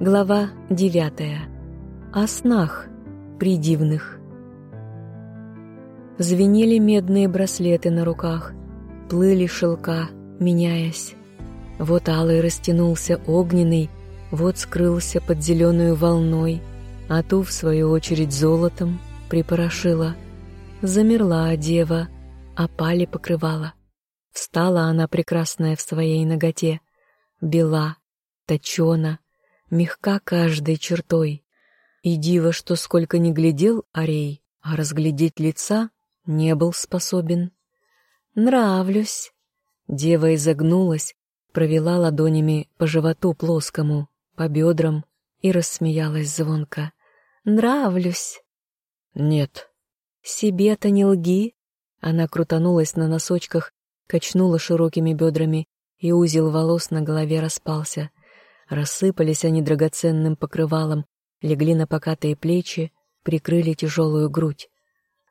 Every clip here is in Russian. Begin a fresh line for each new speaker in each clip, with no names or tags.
Глава девятая. О снах придивных. Звенели медные браслеты на руках, плыли шелка, меняясь. Вот алый растянулся огненный, вот скрылся под зеленую волной, а ту, в свою очередь, золотом припорошила. Замерла дева, опали покрывала. Встала она прекрасная в своей ноготе, бела, точена, мягка каждой чертой. И диво, что сколько ни глядел Арей, а разглядеть лица не был способен. «Нравлюсь!» Дева изогнулась, провела ладонями по животу плоскому, по бедрам и рассмеялась звонко. «Нравлюсь!»
«Нет».
«Себе-то не лги!» Она крутанулась на носочках, качнула широкими бедрами, и узел волос на голове распался. Рассыпались они драгоценным покрывалом, легли на покатые плечи, прикрыли тяжелую грудь.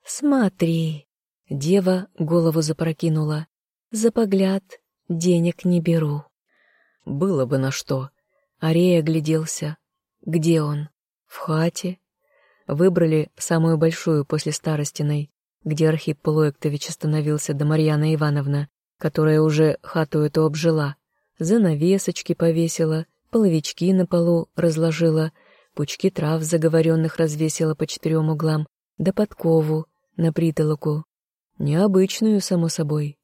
«Смотри!» — дева голову запрокинула. «За погляд денег не беру».
«Было бы на что».
Арея огляделся. «Где он?» «В хате». Выбрали самую большую после Старостиной, где Архип Полуэктович остановился до Марьяна Ивановна, которая уже хату эту обжила, занавесочки повесила, половички на полу разложила, пучки трав заговоренных развесила по четырем углам, да подкову на притолоку. Необычную, само собой.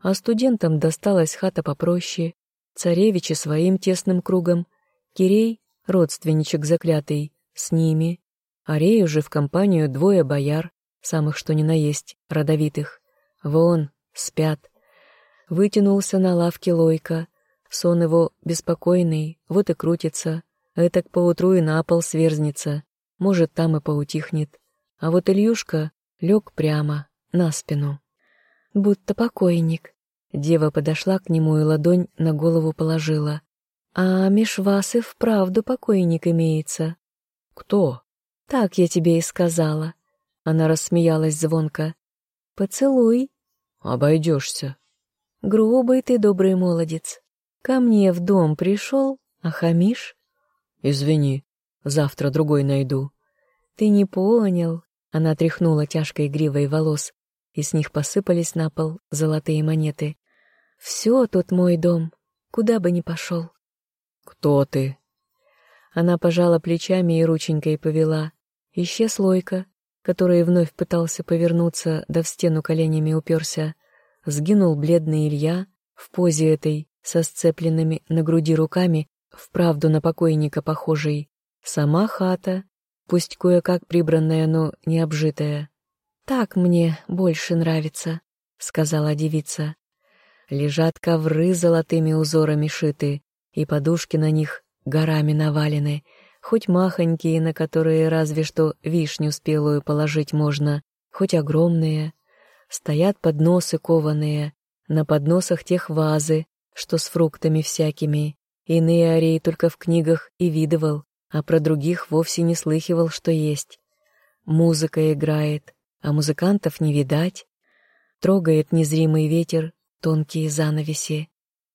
А студентам досталась хата попроще, царевичи своим тесным кругом, Кирей, родственничек заклятый, с ними, Арей уже в компанию двое бояр, самых что ни на есть, родовитых. Вон, спят. Вытянулся на лавке Лойка, Сон его беспокойный, вот и крутится. Этак поутру и на пол сверзнется. Может, там и поутихнет. А вот Ильюшка лег прямо, на спину. Будто покойник. Дева подошла к нему и ладонь на голову положила. «А меж вас и вправду покойник имеется».
«Кто?»
«Так я тебе и сказала». Она рассмеялась звонко. «Поцелуй».
«Обойдешься».
«Грубый ты, добрый молодец. Ко мне в дом пришел, а хамишь?
Извини, завтра другой найду.
Ты не понял. Она тряхнула тяжкой гривой волос, и с них посыпались на пол золотые монеты. Все тут мой дом, куда бы ни пошел.
Кто ты?
Она пожала плечами и рученькой повела. Исчез Лойка, который вновь пытался повернуться, да в стену коленями уперся. Сгинул бледный Илья в позе этой, со сцепленными на груди руками, вправду на покойника похожий. Сама хата, пусть кое-как прибранная, но не обжитая. «Так мне больше нравится», — сказала девица. Лежат ковры золотыми узорами шиты, и подушки на них горами навалены, хоть махонькие, на которые разве что вишню спелую положить можно, хоть огромные. Стоят подносы кованые, на подносах тех вазы, что с фруктами всякими. Иные арии только в книгах и видывал, а про других вовсе не слыхивал, что есть. Музыка играет, а музыкантов не видать. Трогает незримый ветер тонкие занавеси.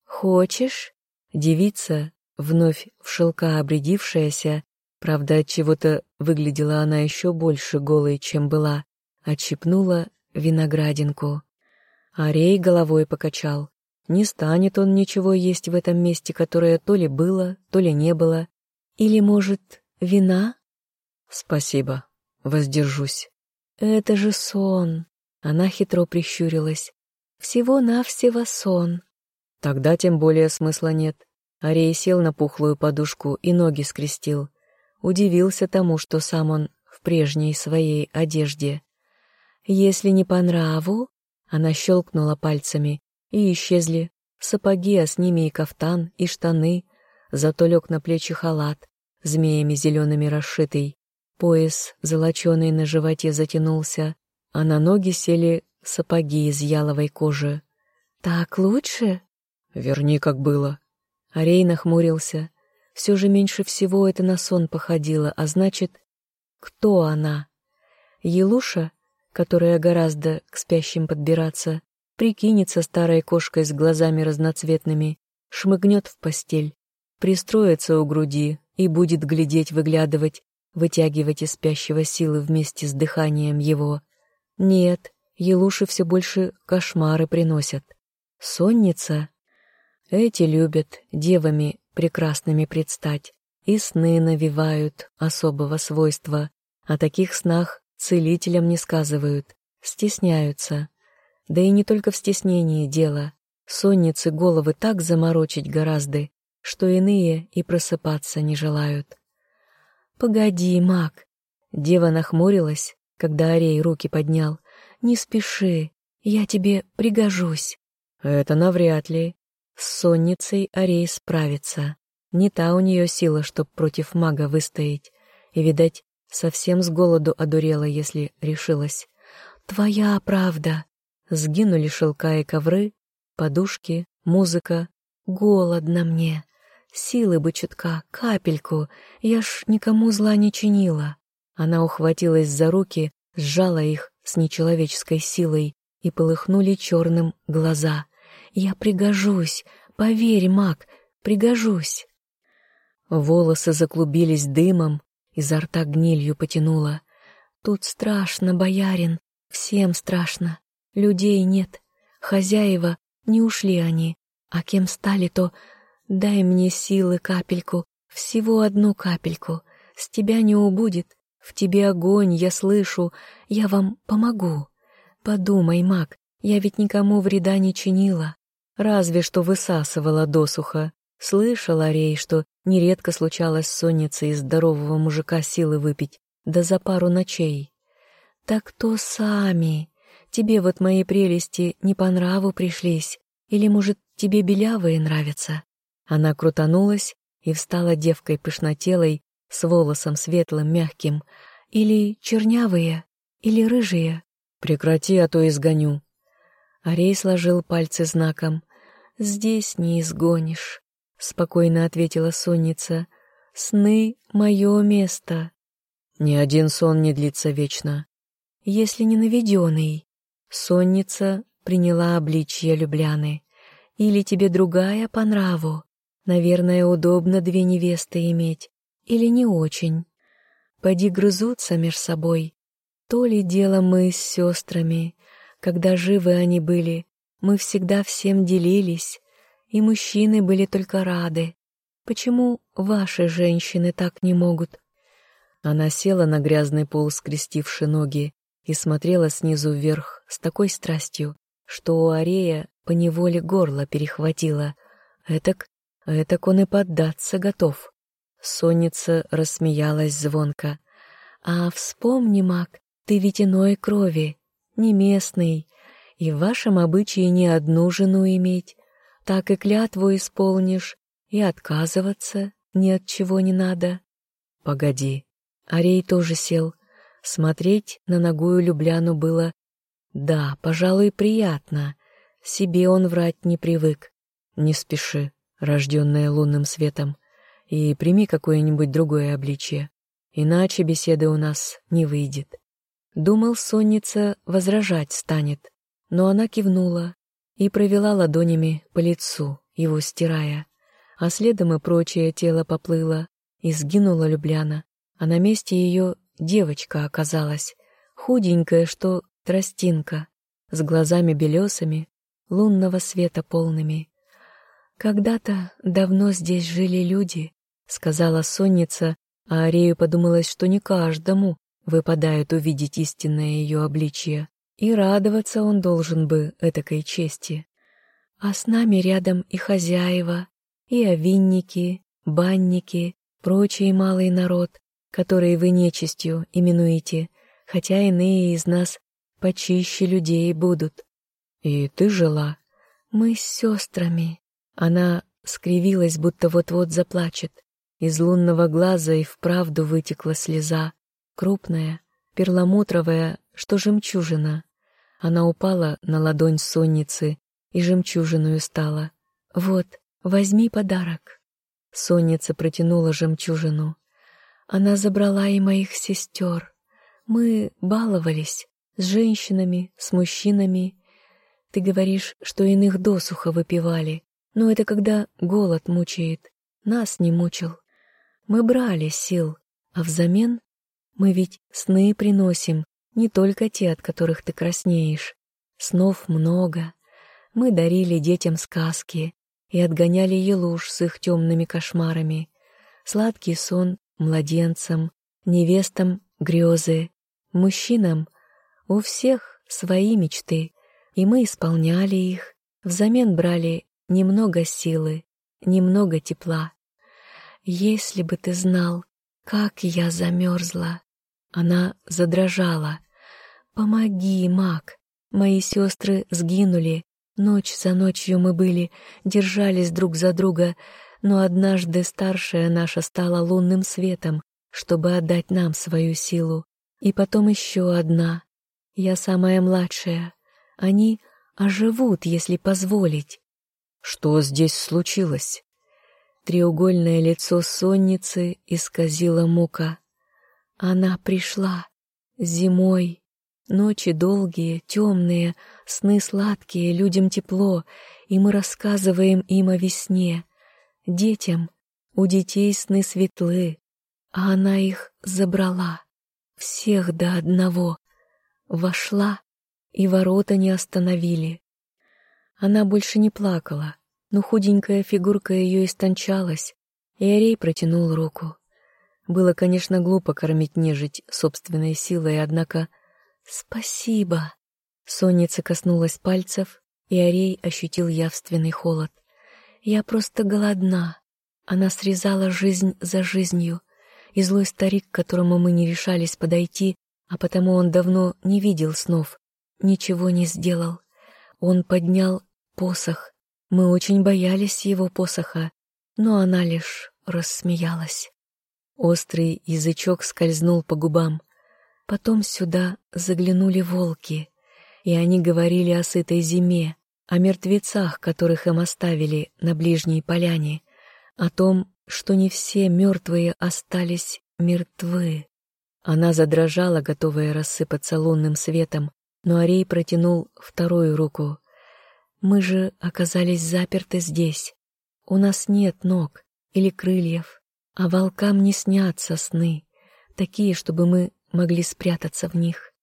«Хочешь?» Девица, вновь в шелка обрядившаяся, правда, от чего-то выглядела она еще больше голой, чем была, отщипнула виноградинку. Арей головой покачал. Не станет он ничего есть в этом месте, которое то ли было, то ли не было. Или, может, вина?
Спасибо, воздержусь.
Это же сон. Она хитро прищурилась. Всего-навсего сон.
Тогда тем более смысла нет. Арей сел на пухлую подушку и ноги скрестил. Удивился тому, что сам он в прежней своей одежде.
«Если не по нраву...» Она щелкнула пальцами, и исчезли сапоги, а с ними и кафтан, и штаны, зато лег на плечи халат, змеями зелеными расшитый. Пояс, золоченый на животе, затянулся, а на ноги сели сапоги из яловой кожи. «Так лучше?»
«Верни, как было».
Арей нахмурился. Все же меньше всего это на сон походило, а значит, кто она? Елуша, которая гораздо к спящим подбираться, прикинется старой кошкой с глазами разноцветными, шмыгнет в постель,
пристроится у груди и будет глядеть, выглядывать, вытягивать из спящего силы вместе с дыханием его. Нет, Елуши все больше кошмары приносят. Сонница? Эти любят девами прекрасными предстать, и сны навевают особого свойства. О таких снах целителям не сказывают, стесняются. Да и не только в стеснении дело. Сонницы головы так заморочить гораздо, что иные и просыпаться не желают. «Погоди, маг!» Дева нахмурилась, когда Арей руки поднял. «Не спеши, я тебе пригожусь». «Это навряд ли. С сонницей Арей справится. Не та у нее сила, чтоб против мага выстоять. И, видать, совсем с голоду одурела, если решилась. «Твоя правда!» Сгинули шелка и ковры, подушки, музыка. «Голодно мне!» Силы бы чутка, капельку, я ж никому зла не чинила. Она ухватилась за руки, сжала их с нечеловеческой силой, и полыхнули черным глаза. Я пригожусь, поверь, маг, пригожусь. Волосы заклубились дымом, изо рта гнилью потянуло. Тут страшно, боярин, всем страшно. Людей нет, хозяева, не ушли они, а кем стали, то Дай мне силы капельку, всего одну капельку. С тебя не убудет, в тебе огонь, я слышу, я вам помогу. Подумай, маг, я ведь никому вреда не чинила. Разве что высасывала досуха. Слышала, Рей, что нередко случалось соннице из здорового мужика силы выпить, да за пару ночей. Так то сами. Тебе вот мои прелести не по нраву пришлись, или, может, тебе белявые нравятся? Она крутанулась и встала девкой пышнотелой, с волосом светлым, мягким. Или чернявые, или рыжие. Прекрати, а то изгоню. Арей сложил пальцы знаком. «Здесь не изгонишь», — спокойно ответила сонница. «Сны — мое место». «Ни один сон не длится вечно». «Если не наведенный». Сонница приняла обличье Любляны. «Или тебе другая по нраву?» Наверное, удобно две невесты иметь. Или не очень. Поди грызутся меж собой. То ли дело мы с сестрами. Когда живы они были, мы всегда всем делились, и мужчины были только рады. Почему ваши женщины так не могут? Она села на грязный пол, скрестивши ноги, и смотрела снизу вверх с такой страстью, что у Арея поневоле горло перехватило. Этак Этак он и поддаться готов. Сонница рассмеялась звонко. «А вспомни, маг, ты ведь иной крови, не местный, и в вашем обычае не одну жену иметь. Так и клятву исполнишь, и отказываться ни от чего не надо». «Погоди». Арей тоже сел. Смотреть на ногую Любляну было... Да, пожалуй, приятно. Себе он врать не привык. Не спеши рожденная лунным светом, и прими какое-нибудь другое обличие, иначе беседы у нас не выйдет. Думал, сонница возражать станет, но она кивнула и провела ладонями по лицу, его стирая, а следом и прочее тело поплыло, и сгинула Любляна, а на месте ее девочка оказалась, худенькая, что тростинка, с глазами белесами, лунного света полными, «Когда-то давно здесь жили люди», — сказала сонница, а Арею подумалось, что не каждому выпадает увидеть истинное ее обличье, и радоваться он должен бы этакой чести. А с нами рядом и хозяева, и овинники, банники, прочий малый народ, который вы нечистью именуете, хотя иные из нас почище людей будут. И ты жила? Мы с сестрами, она скривилась, будто вот-вот заплачет. Из лунного глаза и вправду вытекла слеза, крупная, перламутровая, что жемчужина. Она упала на ладонь сонницы и жемчужиную стала. «Вот, возьми подарок». Сонница протянула жемчужину. Она забрала и моих сестер. Мы баловались с женщинами, с мужчинами. Ты говоришь, что иных досуха выпивали. Но это когда голод мучает. нас не мучил. Мы брали сил, а взамен мы ведь сны приносим, не только те, от которых ты краснеешь. Снов много. Мы дарили детям сказки и отгоняли елуш с их темными кошмарами. Сладкий сон младенцам, невестам грезы, мужчинам у всех свои мечты, и мы исполняли их, взамен брали немного силы, немного тепла. Если бы ты знал, как я замерзла. Она задрожала. «Помоги, маг! Мои сестры сгинули. Ночь за ночью мы были, держались друг за друга, но однажды старшая наша стала лунным светом, чтобы отдать нам свою силу. И потом еще одна. Я самая младшая. Они оживут, если позволить.
Что здесь случилось?
Треугольное лицо сонницы исказила мука. Она пришла зимой. Ночи долгие, темные, сны сладкие, людям тепло, и мы рассказываем им о весне. Детям, у детей сны светлы, а она их забрала. Всех до одного. Вошла, и ворота не остановили. Она больше не плакала, но худенькая фигурка ее истончалась, и Арей протянул руку. Было, конечно, глупо кормить нежить собственной силой, однако «Спасибо!» Сонница коснулась пальцев, и Арей ощутил явственный холод. «Я просто голодна». Она срезала жизнь за жизнью, и злой старик, к которому мы не решались подойти, а потому он давно не видел снов, ничего не сделал. Он поднял посох, мы очень боялись его посоха, но она лишь рассмеялась. Острый язычок скользнул по губам. Потом сюда заглянули волки, и они говорили о сытой зиме, о мертвецах, которых им оставили на ближней поляне, о том, что не все мертвые остались мертвы. Она задрожала, готовая рассыпаться лунным светом, но Арей протянул вторую руку. Мы же оказались заперты здесь. У нас нет ног или крыльев, а волкам не снятся сны, такие, чтобы мы могли спрятаться в них.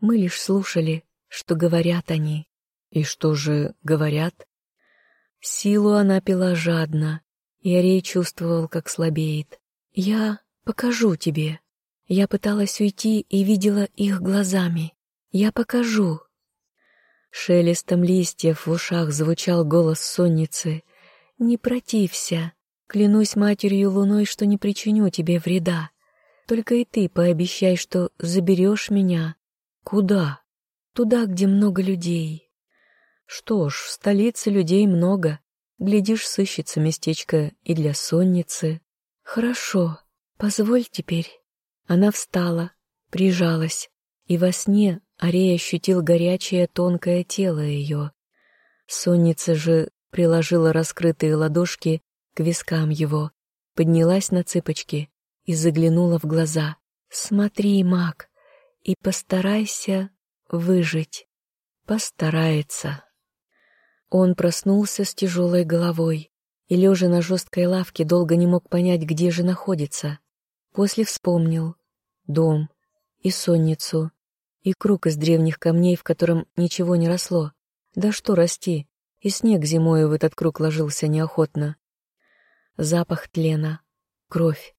Мы лишь слушали, что говорят они.
И что же говорят?
Силу она пила жадно, и Арей чувствовал, как слабеет. «Я покажу тебе». Я пыталась уйти и видела их глазами. «Я покажу, Шелестом листьев в ушах звучал голос сонницы. «Не протився. Клянусь матерью луной, что не причиню тебе вреда. Только и ты пообещай, что заберешь меня. Куда? Туда, где много людей». «Что ж, в столице людей много. Глядишь, сыщется местечко и для сонницы». «Хорошо, позволь теперь». Она встала, прижалась, и во сне Арей ощутил горячее тонкое тело ее. Сонница же приложила раскрытые ладошки к вискам его, поднялась на цыпочки и заглянула в глаза. «Смотри, маг, и постарайся выжить». Постарается. Он проснулся с тяжелой головой и, лежа на жесткой лавке, долго не мог понять, где же находится. После вспомнил дом и сонницу, и круг из древних камней, в котором ничего не росло. Да что расти, и снег зимою в этот круг ложился неохотно. Запах тлена, кровь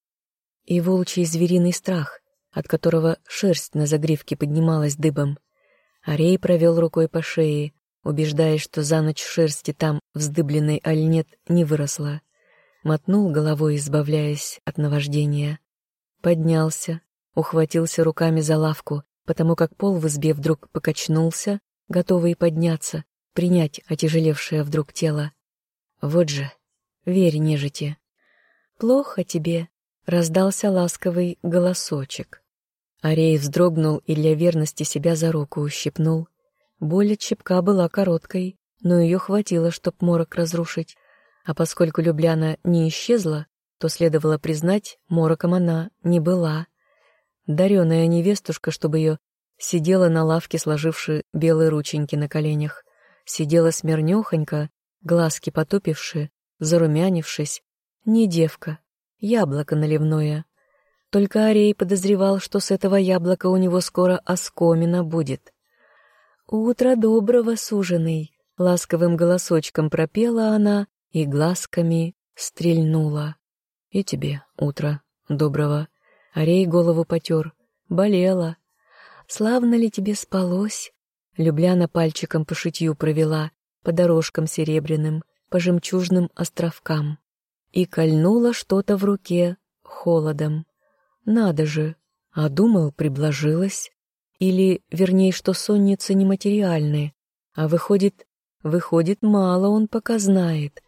и волчий звериный страх, от которого шерсть на загривке поднималась дыбом. Арей провел рукой по шее, убеждаясь, что за ночь шерсти там, вздыбленной аль нет, не выросла. Мотнул головой, избавляясь от наваждения. Поднялся, ухватился руками за лавку потому как пол в избе вдруг покачнулся, готовый подняться, принять отяжелевшее вдруг тело. Вот же, верь нежити. «Плохо тебе», — раздался ласковый голосочек. Арей вздрогнул и для верности себя за руку ущипнул. Боль от щипка была короткой, но ее хватило, чтоб морок разрушить. А поскольку Любляна не исчезла, то следовало признать, мороком она не была. Дареная невестушка, чтобы ее сидела на лавке, сложивши белые рученьки на коленях. Сидела смирнёхонько, глазки потупивши, зарумянившись,
Не девка, яблоко наливное. Только Арей подозревал, что с этого яблока у него скоро оскомина будет. «Утро доброго, суженый!» — ласковым голосочком пропела она и глазками стрельнула. «И тебе утро доброго!» Арей голову потер. «Болела!» «Славно ли тебе спалось?» Любляна пальчиком по шитью провела, по дорожкам серебряным, по жемчужным островкам. И кольнуло что-то в руке холодом. Надо же, а думал, приблажилась. Или, вернее, что сонницы нематериальные, а выходит, выходит, мало он пока знает.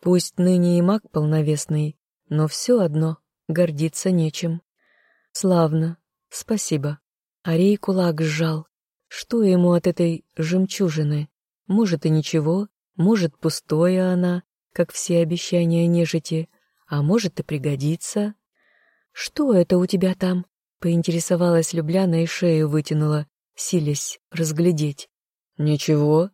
Пусть ныне и маг полновесный, но все одно гордиться нечем. Славно, спасибо. Арей кулак сжал. Что ему от этой жемчужины? Может и ничего, может пустое она, как все обещания нежити, а может и пригодится. «Что это у тебя там?» — поинтересовалась Любляна и шею вытянула, силясь разглядеть. «Ничего».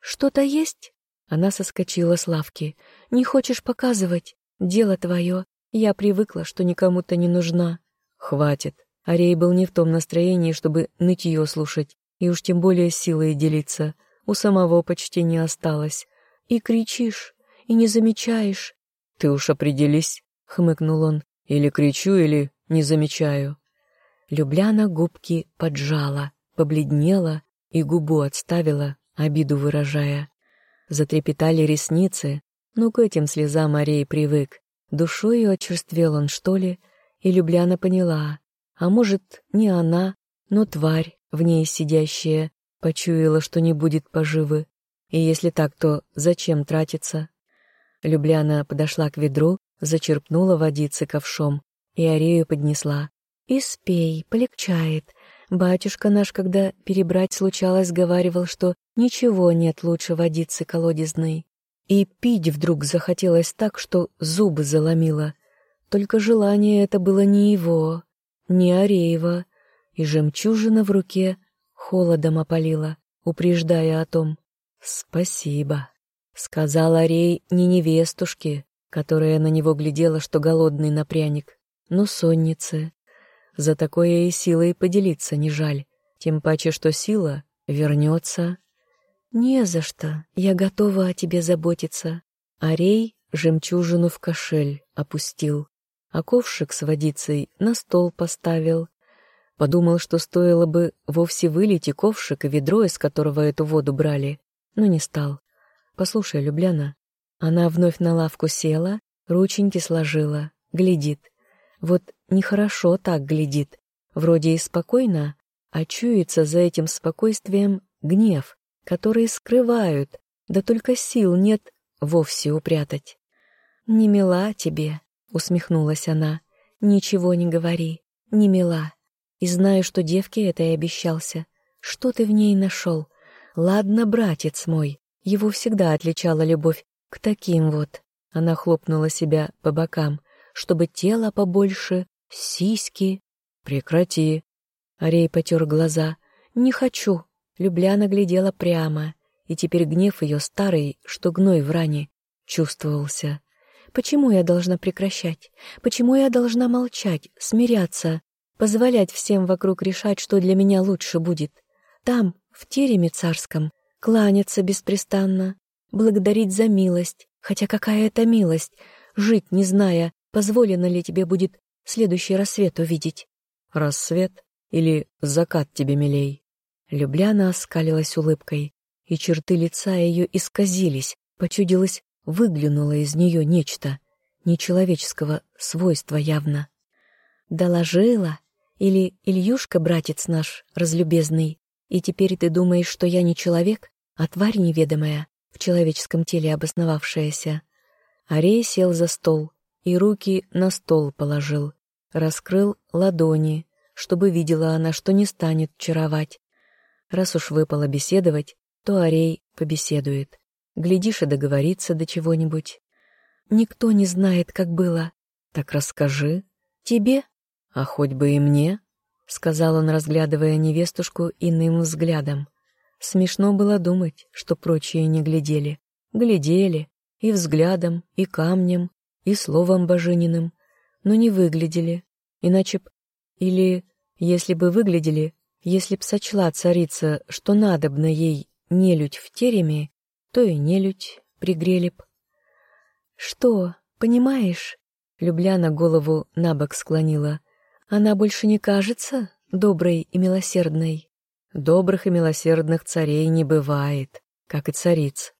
«Что-то есть?» Она соскочила с лавки. «Не хочешь показывать? Дело твое. Я привыкла, что никому-то не нужна». «Хватит». Арей был не в том настроении, чтобы нытье слушать, и уж тем более силой делиться. У самого почти не осталось. «И кричишь, и не замечаешь». «Ты уж определись», — хмыкнул он. Или кричу, или не замечаю. Любляна губки поджала, побледнела и губу отставила, обиду выражая. Затрепетали ресницы, но к этим слезам Марей привык. Душою очерствел он, что ли, и Любляна поняла. А может, не она, но тварь, в ней сидящая, почуяла, что не будет поживы. И если так, то зачем тратиться? Любляна подошла к ведру, зачерпнула водицы ковшом и Арею поднесла. «И спей, полегчает. Батюшка наш, когда перебрать случалось, говаривал, что ничего нет лучше водицы колодезной. И пить вдруг захотелось так, что зубы заломило. Только желание это было не его, не Ареева, и жемчужина в руке холодом опалила, упреждая о том. «Спасибо», — сказал Арей не невестушке, которая на него глядела, что голодный на пряник, но соннице. За такое и силой поделиться не жаль, тем паче, что сила вернется. «Не за что, я готова о тебе заботиться». Арей жемчужину в кошель опустил, а ковшик с водицей на стол поставил. Подумал, что стоило бы вовсе вылить и ковшик, и ведро, из которого эту воду брали, но не стал. «Послушай, Любляна, она вновь на лавку села, рученьки сложила, глядит. Вот нехорошо так глядит. Вроде и спокойно, а чуется за этим спокойствием гнев, который скрывают, да только сил нет вовсе упрятать. «Не мила тебе», — усмехнулась она, — «ничего не говори, не мила. И знаю, что девке этой обещался. Что ты в ней нашел? Ладно, братец мой, его всегда отличала любовь к таким вот. Она хлопнула себя по бокам, чтобы тело побольше, сиськи. Прекрати. Арей потер глаза. Не хочу. Любляна глядела прямо, и теперь гнев ее старый, что гной в ране, чувствовался. Почему я должна прекращать? Почему я должна молчать, смиряться, позволять всем вокруг решать, что для меня лучше будет? Там, в тереме царском, кланяться беспрестанно, благодарить за милость, хотя какая это милость, жить не зная, позволено ли тебе будет следующий рассвет увидеть. Рассвет или закат тебе милей? Любляна оскалилась улыбкой, и черты лица ее исказились, почудилось, выглянуло из нее нечто, нечеловеческого свойства явно. Доложила, или Ильюшка, братец наш, разлюбезный, и теперь ты думаешь, что я не человек, а тварь неведомая, в человеческом теле обосновавшаяся. Арей сел за стол и руки на стол положил, раскрыл ладони, чтобы видела она, что не станет чаровать. Раз уж выпало беседовать, то Арей побеседует. Глядишь и договорится до чего-нибудь. Никто не знает, как было. Так расскажи. Тебе? А хоть бы и мне, — сказал он, разглядывая невестушку иным взглядом. Смешно было думать, что прочие не глядели. Глядели и взглядом, и камнем, и словом божининым, но не выглядели, иначе б... Или, если бы выглядели, если б сочла царица, что надобно ей нелюдь в тереме, то и нелюдь пригрели б. «Что, понимаешь?» — Любляна голову на бок склонила. «Она больше не кажется доброй и милосердной?» «Добрых и милосердных царей не бывает, как и цариц».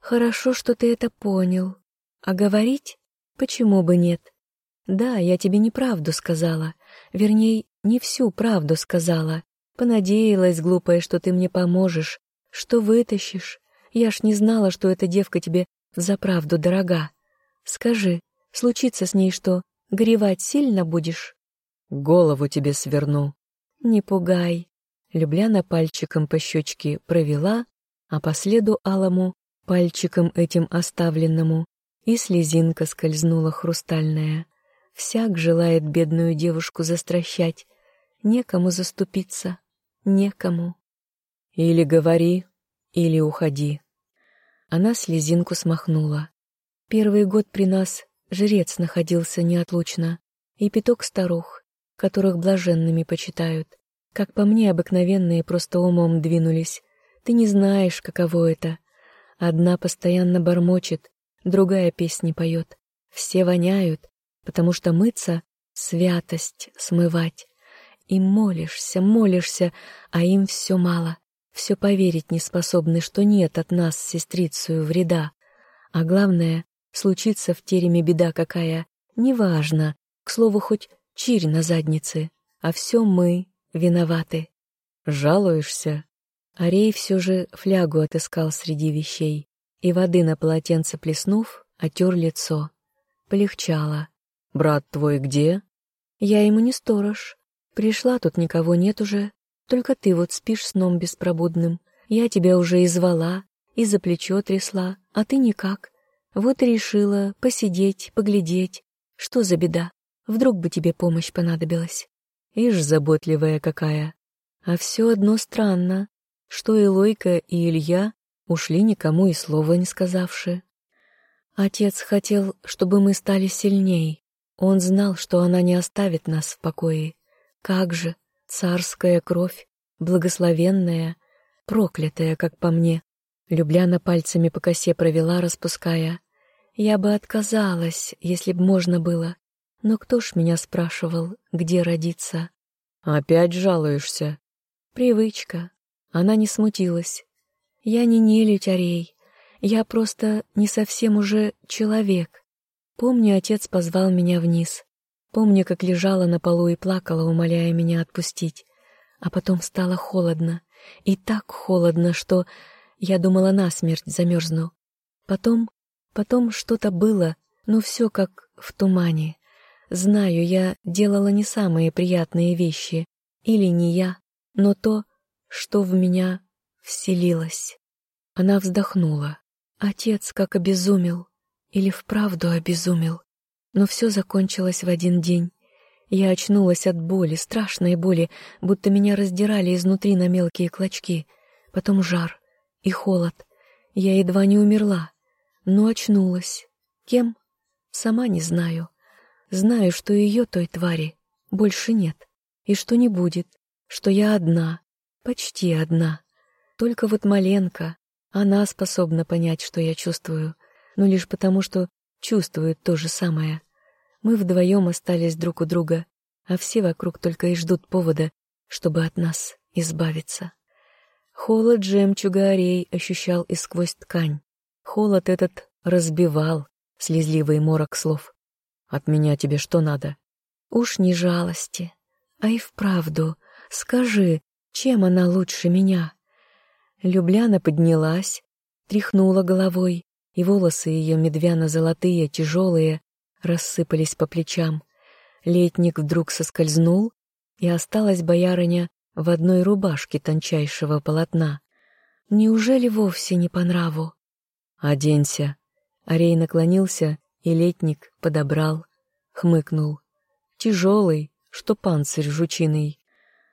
«Хорошо, что ты это понял. А говорить? Почему бы нет? Да, я тебе неправду сказала. Вернее, не всю правду сказала. Понадеялась, глупая, что ты мне поможешь, что вытащишь. Я ж не знала, что эта девка тебе взаправду дорога. Скажи, случится с ней что, горевать сильно будешь?
Голову тебе сверну.
Не пугай. Любляна пальчиком по щечке провела, а по следу алому, пальчиком этим оставленному, и слезинка скользнула хрустальная. Всяк желает бедную девушку застращать, некому заступиться, некому.
Или говори, или уходи.
Она слезинку смахнула. Первый год при нас жрец находился неотлучно, и пяток старух, которых блаженными почитают. Как по мне, обыкновенные просто умом двинулись. Ты не знаешь, каково это. Одна постоянно бормочет, другая песни поет. Все воняют, потому что мыться — святость смывать. И молишься, молишься, а им все мало. Все поверить не способны, что нет от нас с сестрицею вреда. А главное, случится в тереме беда какая, неважно, к слову, хоть чирь на заднице, а все мы виноваты.
Жалуешься?
Арей все же флягу отыскал среди вещей, и воды на полотенце плеснув, отер лицо. Полегчало.
«Брат твой где?»
«Я ему не сторож. Пришла, тут никого нет уже. Только ты вот спишь сном беспробудным. Я тебя уже и звала, и за плечо трясла, а ты никак. Вот и решила посидеть, поглядеть. Что за беда? Вдруг бы тебе помощь понадобилась.
Ишь, заботливая какая.
А все одно странно, что и Лойка, и Илья ушли никому и слова не сказавши. Отец хотел, чтобы мы стали сильней. Он знал, что она не оставит нас в покое. Как же, царская кровь, благословенная, проклятая, как по мне. Любляна пальцами по косе провела, распуская. Я бы отказалась, если б можно было. Но кто ж меня спрашивал, где родиться?
Опять жалуешься?
Привычка. Она не смутилась. Я не нелюдь, Арей. Я просто не совсем уже человек. Помню, отец позвал меня вниз. Помню, как лежала на полу и плакала, умоляя меня отпустить. А потом стало холодно. И так холодно, что я думала насмерть замерзну. Потом, потом что-то было, но все как в тумане. Знаю, я делала не самые приятные вещи. Или не я, но то, что в меня вселилось. Она вздохнула. Отец как обезумел. Или вправду обезумел. Но все закончилось в один день. Я очнулась от боли, страшной боли, будто меня раздирали изнутри на мелкие клочки. Потом жар и холод. Я едва не умерла, но очнулась. Кем? Сама не знаю. Знаю, что ее той твари больше нет, и что не будет, что я одна, почти одна. Только вот Маленко, она способна понять, что я чувствую, но лишь потому, что чувствует то же самое. Мы вдвоем остались друг у друга, а все вокруг только и ждут повода, чтобы от нас избавиться. Холод жемчуга орей ощущал и сквозь ткань. Холод этот разбивал слезливый морок слов.
«От меня тебе что надо?»
«Уж не жалости, а и вправду. Скажи, чем она лучше меня?» Любляна поднялась, тряхнула головой, и волосы ее медвяно-золотые, тяжелые, рассыпались по плечам. Летник вдруг соскользнул, и осталась боярыня в одной рубашке тончайшего полотна. Неужели вовсе не по нраву?
«Оденься!»
Арей наклонился, и летник подобрал, хмыкнул. «Тяжелый, что панцирь жучиный.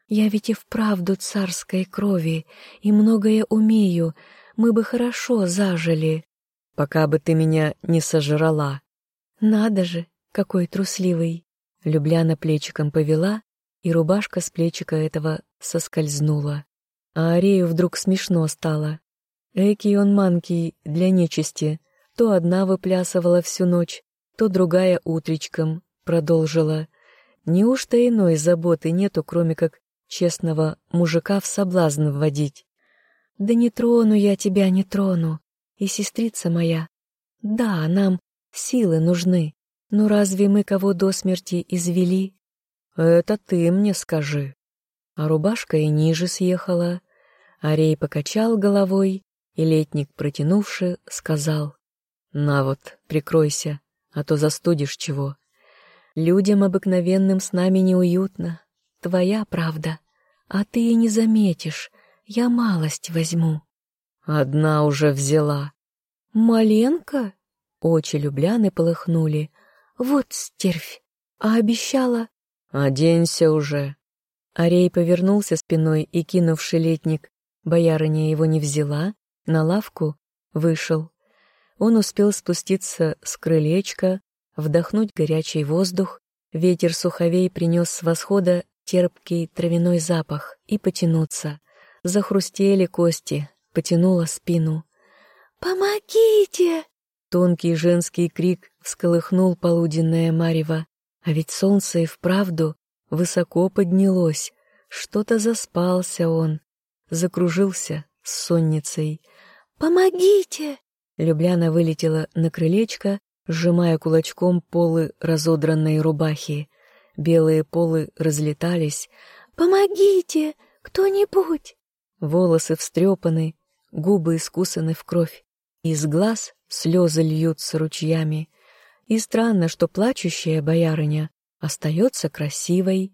Я ведь и вправду царской крови, и многое умею, мы бы хорошо зажили.
Пока бы ты меня не сожрала.
Надо же, какой трусливый. Любляна плечиком повела, и рубашка с плечика этого соскользнула. А Арею вдруг смешно стало. Эки он манкий для нечисти. То одна выплясывала всю ночь, то другая утречком продолжила. Неужто иной заботы нету, кроме как честного мужика в соблазн вводить? Да не трону я тебя, не трону. И сестрица моя. Да, нам силы нужны. Но разве мы кого до смерти извели? Это ты мне скажи. А рубашка и ниже съехала. Арей покачал головой, и летник, протянувши, сказал. На вот, прикройся, а то застудишь чего. Людям обыкновенным с нами неуютно. Твоя правда. А ты и не заметишь. Я малость возьму. Одна уже взяла. Маленко? Очи Любляны полыхнули. Вот стервь. А обещала... «Оденься уже!» Арей повернулся спиной и, кинувший летник, боярыня его не взяла, на лавку вышел. Он успел спуститься с крылечка, вдохнуть горячий воздух, ветер суховей принес с восхода терпкий травяной запах и потянуться. Захрустели кости, потянуло спину. «Помогите!» Тонкий женский крик всколыхнул полуденное марево, а ведь солнце и вправду высоко поднялось. Что-то заспался он, закружился с сонницей. «Помогите!» Любляна вылетела на крылечко, сжимая кулачком полы разодранной рубахи. Белые полы разлетались. «Помогите! Кто-нибудь!» Волосы встрепаны, губы искусаны в кровь. Из глаз слезы льются ручьями. И странно, что плачущая боярыня остается красивой.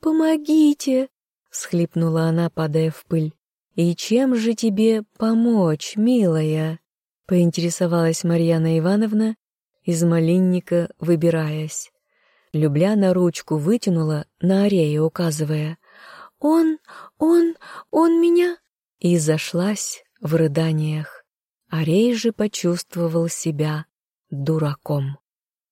«Помогите!» — схлипнула она, падая в пыль. «И чем же тебе помочь, милая?» — поинтересовалась Марьяна Ивановна, из малинника выбираясь. Любляна ручку вытянула, на арею указывая. «Он, он, он меня...» И зашлась в рыданиях. Арей же почувствовал себя дураком.